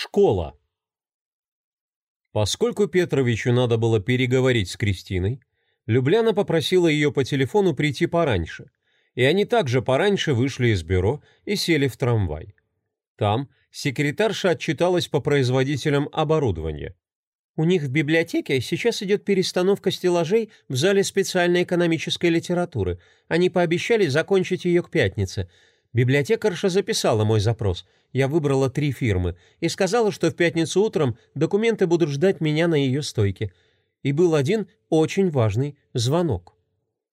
Школа. Поскольку Петровичу надо было переговорить с Кристиной, Любляна попросила ее по телефону прийти пораньше, и они также пораньше вышли из бюро и сели в трамвай. Там секретарша отчиталась по производителям оборудования. У них в библиотеке сейчас идет перестановка стеллажей в зале специальной экономической литературы. Они пообещали закончить ее к пятнице – Библиотекарша записала мой запрос. Я выбрала три фирмы и сказала, что в пятницу утром документы будут ждать меня на ее стойке. И был один очень важный звонок.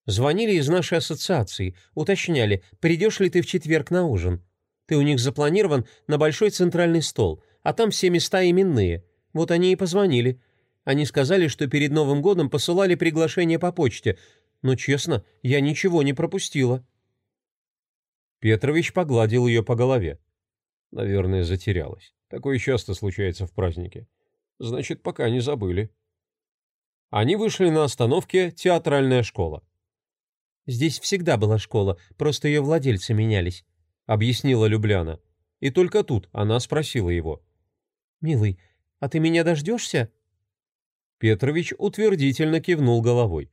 Звонили из нашей ассоциации, уточняли, придешь ли ты в четверг на ужин. Ты у них запланирован на большой центральный стол, а там все места именные. Вот они и позвонили. Они сказали, что перед Новым годом посылали приглашение по почте, но, честно, я ничего не пропустила. Петрович погладил ее по голове. Наверное, затерялась. Такое часто случается в празднике. Значит, пока не забыли. Они вышли на остановке «Театральная школа». «Здесь всегда была школа, просто ее владельцы менялись», — объяснила Любляна. И только тут она спросила его. «Милый, а ты меня дождешься?» Петрович утвердительно кивнул головой.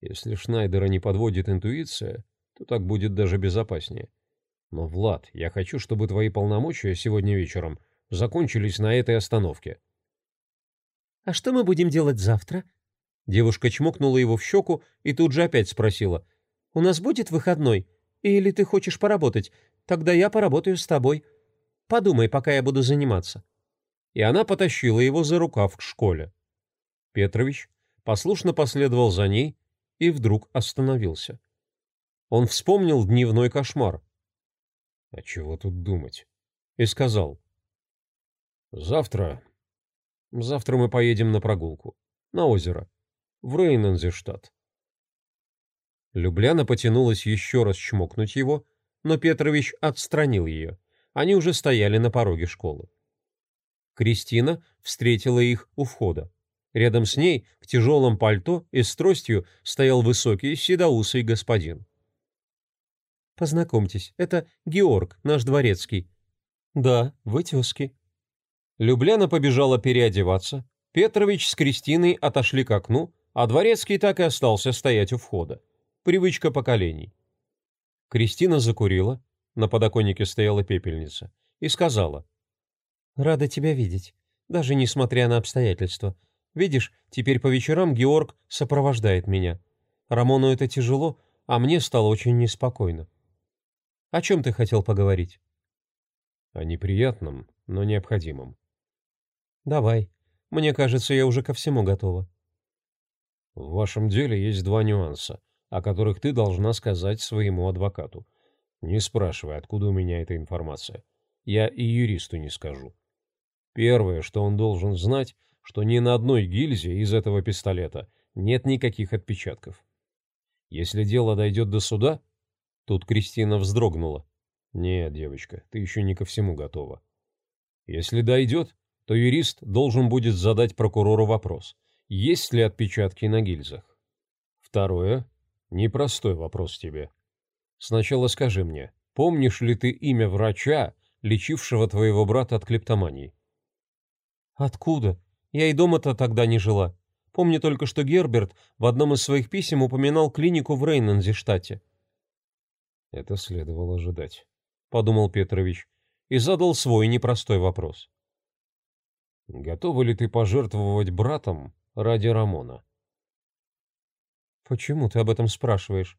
Если Шнайдера не подводит интуиция, то так будет даже безопаснее. Но, Влад, я хочу, чтобы твои полномочия сегодня вечером закончились на этой остановке. «А что мы будем делать завтра?» Девушка чмокнула его в щеку и тут же опять спросила. «У нас будет выходной? Или ты хочешь поработать? Тогда я поработаю с тобой. Подумай, пока я буду заниматься». И она потащила его за рукав к школе. Петрович послушно последовал за ней и вдруг остановился. Он вспомнил дневной кошмар. «А чего тут думать?» И сказал. «Завтра... Завтра мы поедем на прогулку. На озеро. В Рейнензештадт». Любляна потянулась еще раз чмокнуть его, но Петрович отстранил ее. Они уже стояли на пороге школы. Кристина встретила их у входа. Рядом с ней, в тяжелом пальто и с тростью, стоял высокий седоусый господин. Познакомьтесь, это Георг, наш дворецкий». «Да, вы тезки». Любляна побежала переодеваться. Петрович с Кристиной отошли к окну, а дворецкий так и остался стоять у входа. Привычка поколений. Кристина закурила, на подоконнике стояла пепельница, и сказала. «Рада тебя видеть, даже несмотря на обстоятельства. Видишь, теперь по вечерам Георг сопровождает меня. Рамону это тяжело, а мне стало очень неспокойно. О чем ты хотел поговорить? О неприятном, но необходимом. Давай. Мне кажется, я уже ко всему готова. В вашем деле есть два нюанса, о которых ты должна сказать своему адвокату. Не спрашивай, откуда у меня эта информация. Я и юристу не скажу. Первое, что он должен знать, что ни на одной гильзе из этого пистолета нет никаких отпечатков. Если дело дойдет до суда, Тут Кристина вздрогнула. «Нет, девочка, ты еще не ко всему готова. Если дойдет, то юрист должен будет задать прокурору вопрос, есть ли отпечатки на гильзах. Второе. Непростой вопрос тебе. Сначала скажи мне, помнишь ли ты имя врача, лечившего твоего брата от клептомании? Откуда? Я и дома-то тогда не жила. Помню только, что Герберт в одном из своих писем упоминал клинику в Рейнензе-штате. Это следовало ожидать, подумал Петрович и задал свой непростой вопрос. Готова ли ты пожертвовать братом ради Рамона? Почему ты об этом спрашиваешь?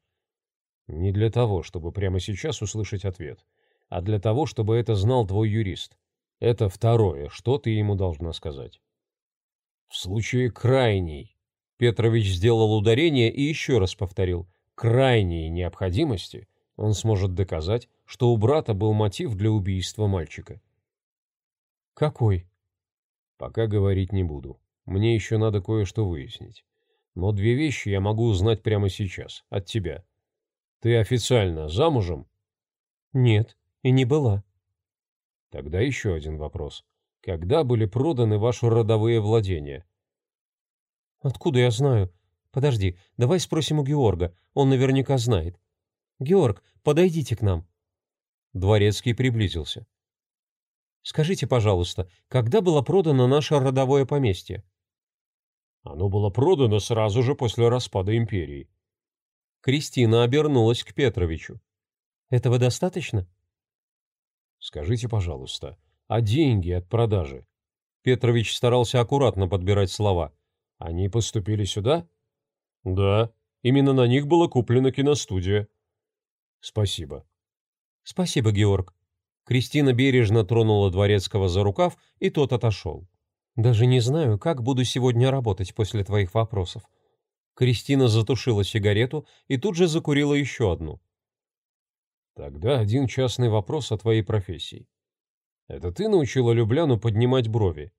Не для того, чтобы прямо сейчас услышать ответ, а для того, чтобы это знал твой юрист. Это второе, что ты ему должна сказать. В случае крайней, Петрович сделал ударение и еще раз повторил, крайней необходимости он сможет доказать, что у брата был мотив для убийства мальчика. «Какой?» «Пока говорить не буду. Мне еще надо кое-что выяснить. Но две вещи я могу узнать прямо сейчас, от тебя. Ты официально замужем?» «Нет, и не была». Тогда еще один вопрос. Когда были проданы ваши родовые владения? Откуда я знаю? Подожди, давай спросим у Георга, он наверняка знает. «Георг, подойдите к нам». Дворецкий приблизился. Скажите, пожалуйста, когда было продано наше родовое поместье? Оно было продано сразу же после распада империи. Кристина обернулась к Петровичу. Этого достаточно? Скажите, пожалуйста, а деньги от продажи? Петрович старался аккуратно подбирать слова. Они поступили сюда? Да, именно на них была куплена киностудия. Спасибо. Спасибо, Георг. Кристина бережно тронула Дворецкого за рукав, и тот отошел. Даже не знаю, как буду сегодня работать после твоих вопросов. Кристина затушила сигарету и тут же закурила еще одну. Тогда один частный вопрос о твоей профессии. Это ты научила Любляну поднимать брови?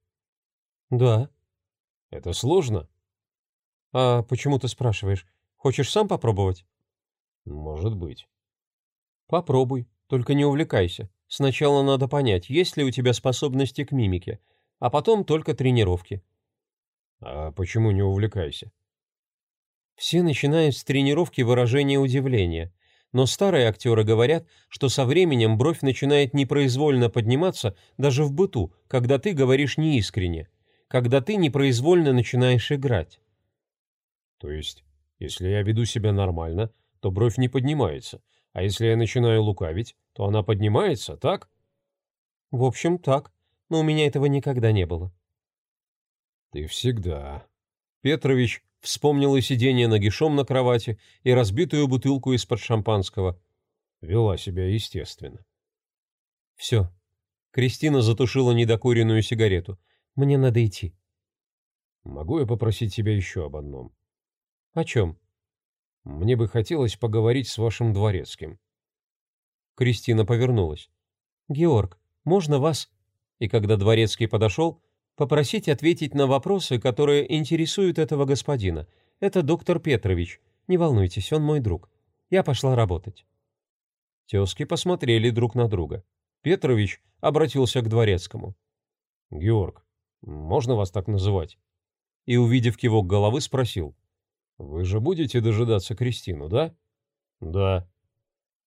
Да. Это сложно? А почему ты спрашиваешь? Хочешь сам попробовать? Может быть. Попробуй, только не увлекайся. Сначала надо понять, есть ли у тебя способности к мимике, а потом только тренировки. А почему не увлекайся? Все начинают с тренировки выражения удивления, но старые актеры говорят, что со временем бровь начинает непроизвольно подниматься даже в быту, когда ты говоришь неискренне, когда ты непроизвольно начинаешь играть. То есть, если я веду себя нормально, то бровь не поднимается, а если я начинаю лукавить, то она поднимается, так? В общем, так, но у меня этого никогда не было. Ты всегда. Петрович вспомнила сидение нагишом на кровати и разбитую бутылку из-под шампанского. Вела себя естественно. «Все». Кристина затушила недокуренную сигарету. «Мне надо идти». «Могу я попросить тебя еще об одном?» «О чем?» «Мне бы хотелось поговорить с вашим дворецким». Кристина повернулась. «Георг, можно вас?» И когда дворецкий подошел, Попросить ответить на вопросы, которые интересуют этого господина. Это доктор Петрович. Не волнуйтесь, он мой друг. Я пошла работать». Тезки посмотрели друг на друга. Петрович обратился к дворецкому. «Георг, можно вас так называть?» И, увидев кивок головы, спросил. «Вы же будете дожидаться Кристину, да?» «Да».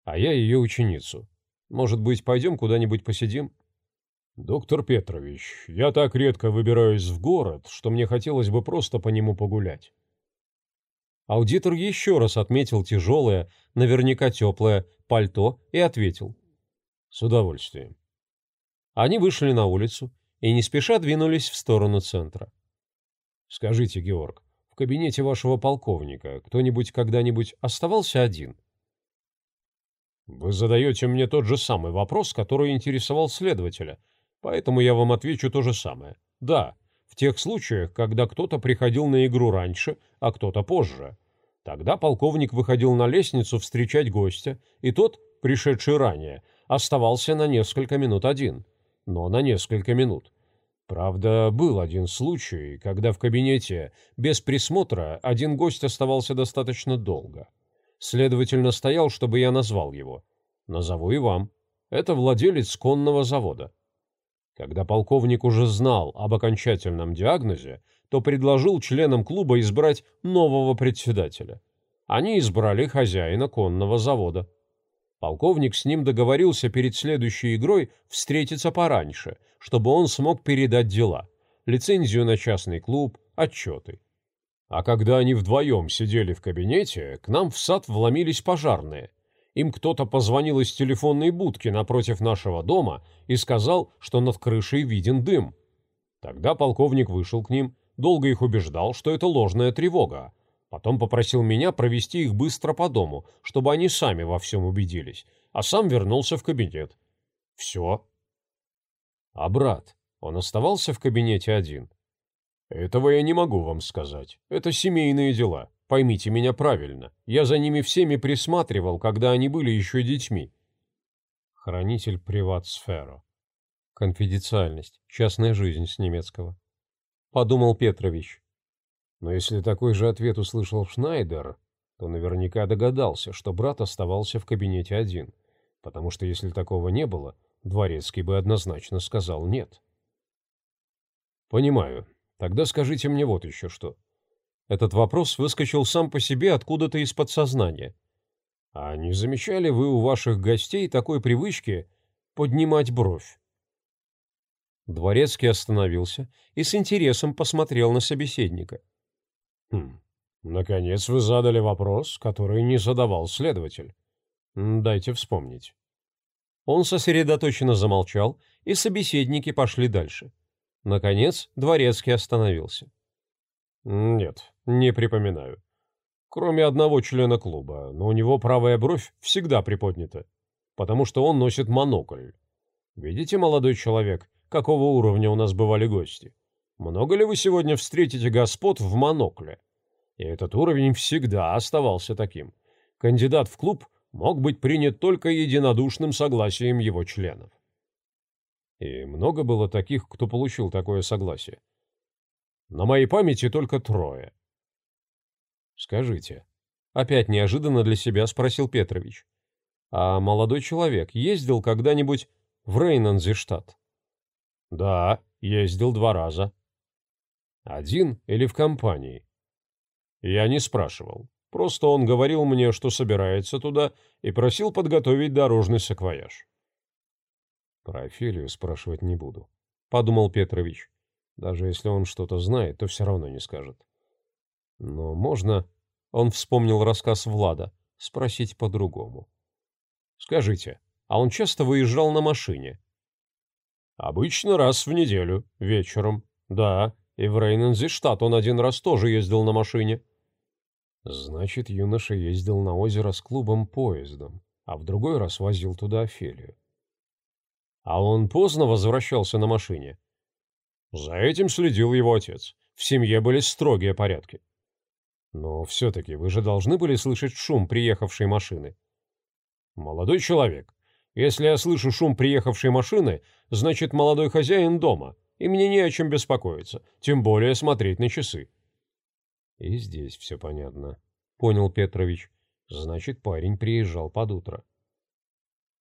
«А я ее ученицу. Может быть, пойдем куда-нибудь посидим?» «Доктор Петрович, я так редко выбираюсь в город, что мне хотелось бы просто по нему погулять». Аудитор еще раз отметил тяжелое, наверняка теплое, пальто и ответил. «С удовольствием». Они вышли на улицу и не спеша двинулись в сторону центра. «Скажите, Георг, кабинете вашего полковника кто-нибудь когда-нибудь оставался один?» «Вы задаете мне тот же самый вопрос, который интересовал следователя», Поэтому я вам отвечу то же самое. Да, в тех случаях, когда кто-то приходил на игру раньше, а кто-то позже. Тогда полковник выходил на лестницу встречать гостя, и тот, пришедший ранее, оставался на несколько минут один. Но на несколько минут. Правда, был один случай, когда в кабинете без присмотра один гость оставался достаточно долго. Следователь настоял, чтобы я назвал его. Назову и вам. Это владелец конного завода. Когда полковник уже знал об окончательном диагнозе, то предложил членам клуба избрать нового председателя. Они избрали хозяина конного завода. Полковник с ним договорился перед следующей игрой встретиться пораньше, чтобы он смог передать дела, лицензию на частный клуб, отчеты. А когда они вдвоем сидели в кабинете, к нам в сад вломились пожарные им кто-то позвонил из телефонной будки напротив нашего дома и сказал, что над крышей виден дым. Тогда полковник вышел к ним, долго их убеждал, что это ложная тревога. Потом попросил меня провести их быстро по дому, чтобы они сами во всем убедились, а сам вернулся в кабинет. Все. А брат, он оставался в кабинете один? Этого я не могу вам сказать. Это семейные дела. Поймите меня правильно, я за ними всеми присматривал, когда они были еще детьми. Хранитель приват-сфера. Конфиденциальность, частная жизнь с немецкого. Подумал Петрович. Но если такой же ответ услышал Шнайдер, то наверняка догадался, что брат оставался в кабинете один, потому что если такого не было, Дворецкий бы однозначно сказал «нет». «Понимаю. Тогда скажите мне вот еще что. Этот вопрос выскочил сам по себе откуда-то из подсознания. А не замечали вы у ваших гостей такой привычки поднимать бровь? Дворецкий остановился и с интересом посмотрел на собеседника. «Хм, наконец вы задали вопрос, который не задавал следователь. Дайте вспомнить». Он сосредоточенно замолчал, и собеседники пошли дальше. Наконец, Дворецкий остановился. «Нет, не припоминаю. Кроме одного члена клуба, но у него правая бровь всегда приподнята, потому что он носит монокль. Видите, молодой человек, какого уровня у нас бывали гости? Много ли вы сегодня встретите господ в монокле? И этот уровень всегда оставался таким. Кандидат в клуб мог быть принят только единодушным согласием его членов. И много было таких, кто получил такое согласие. На моей памяти только трое. Скажите, опять неожиданно для себя спросил Петрович, а молодой человек ездил когда-нибудь в Рейнанзештадт? Да, ездил два раза. Один или в компании? Я не спрашивал. Просто он говорил мне, что собирается туда, и просил подготовить дорожный саквояж. Про Офелию спрашивать не буду, подумал Петрович. Даже если он что-то знает, то все равно не скажет. Но можно, он вспомнил рассказ Влада, спросить по-другому. Скажите, а он часто выезжал на машине? Обычно раз в неделю, вечером. Да, и в Рейнензештадт он один раз тоже ездил на машине. Значит, юноша ездил на озеро с клубом поездом, а в другой раз возил туда Офелию. А он поздно возвращался на машине. За этим следил его отец. В семье были строгие порядки. Но все-таки вы же должны были слышать шум приехавшей машины. Молодой человек, если я слышу шум приехавшей машины, значит, молодой хозяин дома, и мне не о чем беспокоиться, тем более смотреть на часы. И здесь все понятно, понял Петрович. Значит, парень приезжал под утро.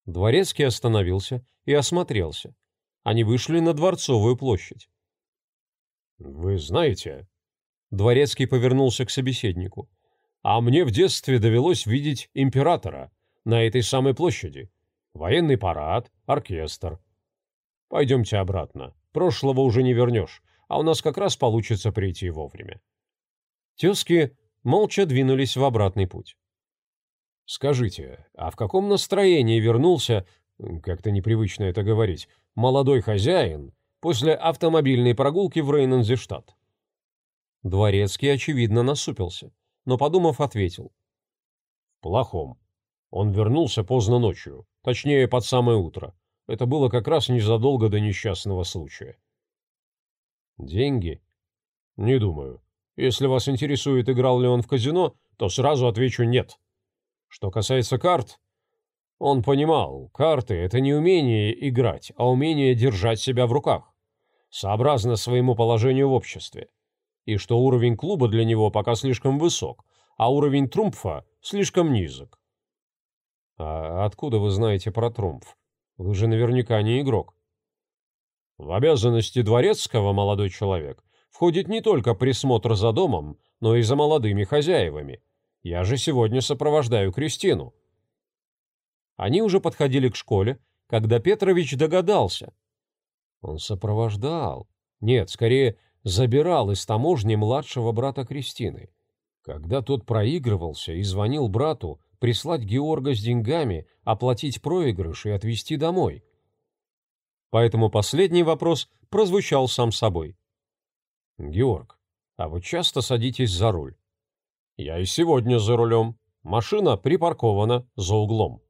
Дворецкий остановился и осмотрелся. Они вышли на Дворцовую площадь. «Вы знаете...» Дворецкий повернулся к собеседнику. «А мне в детстве довелось видеть императора на этой самой площади. Военный парад, оркестр. Пойдемте обратно. Прошлого уже не вернешь, а у нас как раз получится прийти вовремя». Тезки молча двинулись в обратный путь. «Скажите, а в каком настроении вернулся, как-то непривычно это говорить, молодой хозяин после автомобильной прогулки в Рейнензештадт?» Дворецкий, очевидно, насупился, но, подумав, ответил. «В плохом. Он вернулся поздно ночью, точнее, под самое утро. Это было как раз незадолго до несчастного случая». «Деньги?» «Не думаю. Если вас интересует, играл ли он в казино, то сразу отвечу «нет». Что касается карт, он понимал, карты — это не умение играть, а умение держать себя в руках, сообразно своему положению в обществе, и что уровень клуба для него пока слишком высок, а уровень трумфа слишком низок. А откуда вы знаете про трумф? Вы же наверняка не игрок. В обязанности дворецкого, молодой человек, входит не только присмотр за домом, но и за молодыми хозяевами. Я же сегодня сопровождаю Кристину. Они уже подходили к школе, когда Петрович догадался. Он сопровождал. Нет, скорее, забирал из таможни младшего брата Кристины. Когда тот проигрывался и звонил брату прислать Георга с деньгами, оплатить проигрыш и отвезти домой. Поэтому последний вопрос прозвучал сам собой. «Георг, а вы часто садитесь за руль?» Я и сегодня за рулем. Машина припаркована за углом.